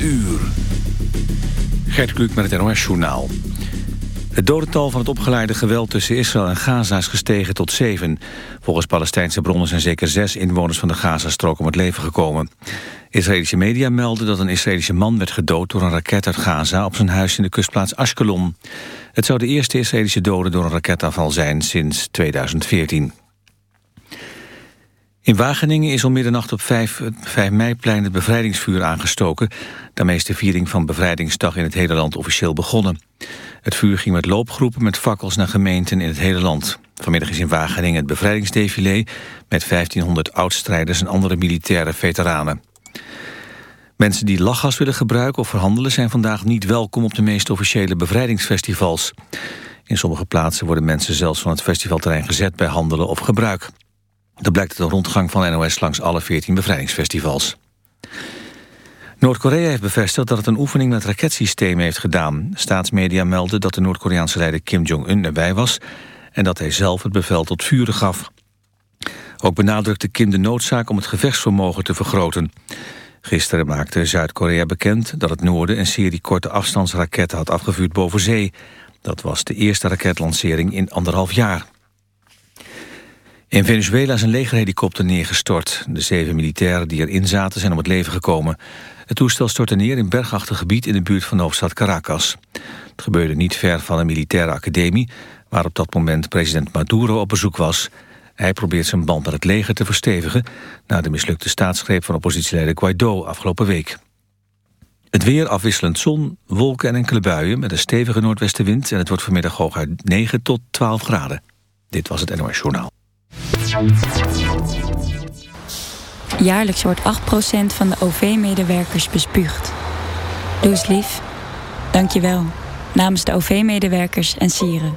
uur. Gert Kluk met het NOS-journaal. Het dodental van het opgeleide geweld tussen Israël en Gaza is gestegen tot zeven. Volgens Palestijnse bronnen zijn zeker zes inwoners van de Gazastrook om het leven gekomen. Israëlische media melden dat een Israëlische man werd gedood door een raket uit Gaza op zijn huis in de kustplaats Ashkelon. Het zou de eerste Israëlische dode door een raketaanval zijn sinds 2014. In Wageningen is om middernacht op 5, 5 meiplein het bevrijdingsvuur aangestoken. Daarmee is de viering van Bevrijdingsdag in het hele land officieel begonnen. Het vuur ging met loopgroepen met fakkels naar gemeenten in het hele land. Vanmiddag is in Wageningen het bevrijdingsdefilé met 1500 oudstrijders en andere militaire veteranen. Mensen die lachgas willen gebruiken of verhandelen zijn vandaag niet welkom op de meest officiële bevrijdingsfestivals. In sommige plaatsen worden mensen zelfs van het festivalterrein gezet bij handelen of gebruik. Dat blijkt uit een rondgang van NOS langs alle 14 bevrijdingsfestivals. Noord-Korea heeft bevestigd dat het een oefening met raketsystemen heeft gedaan. Staatsmedia melden dat de Noord-Koreaanse leider Kim Jong-un erbij was... en dat hij zelf het bevel tot vuren gaf. Ook benadrukte Kim de noodzaak om het gevechtsvermogen te vergroten. Gisteren maakte Zuid-Korea bekend dat het noorden... een serie korte afstandsraketten had afgevuurd boven zee. Dat was de eerste raketlancering in anderhalf jaar. In Venezuela is een legerhelikopter neergestort. De zeven militairen die erin zaten zijn om het leven gekomen. Het toestel stortte neer in bergachtig gebied in de buurt van de hoofdstad Caracas. Het gebeurde niet ver van een militaire academie... waar op dat moment president Maduro op bezoek was. Hij probeert zijn band met het leger te verstevigen... na de mislukte staatsgreep van oppositieleider Guaido afgelopen week. Het weer afwisselend zon, wolken en enkele buien... met een stevige noordwestenwind... en het wordt vanmiddag hooguit 9 tot 12 graden. Dit was het NOS Journaal. Jaarlijks wordt 8% van de OV-medewerkers bespuugd. Doe eens lief. Dank je wel. Namens de OV-medewerkers en sieren.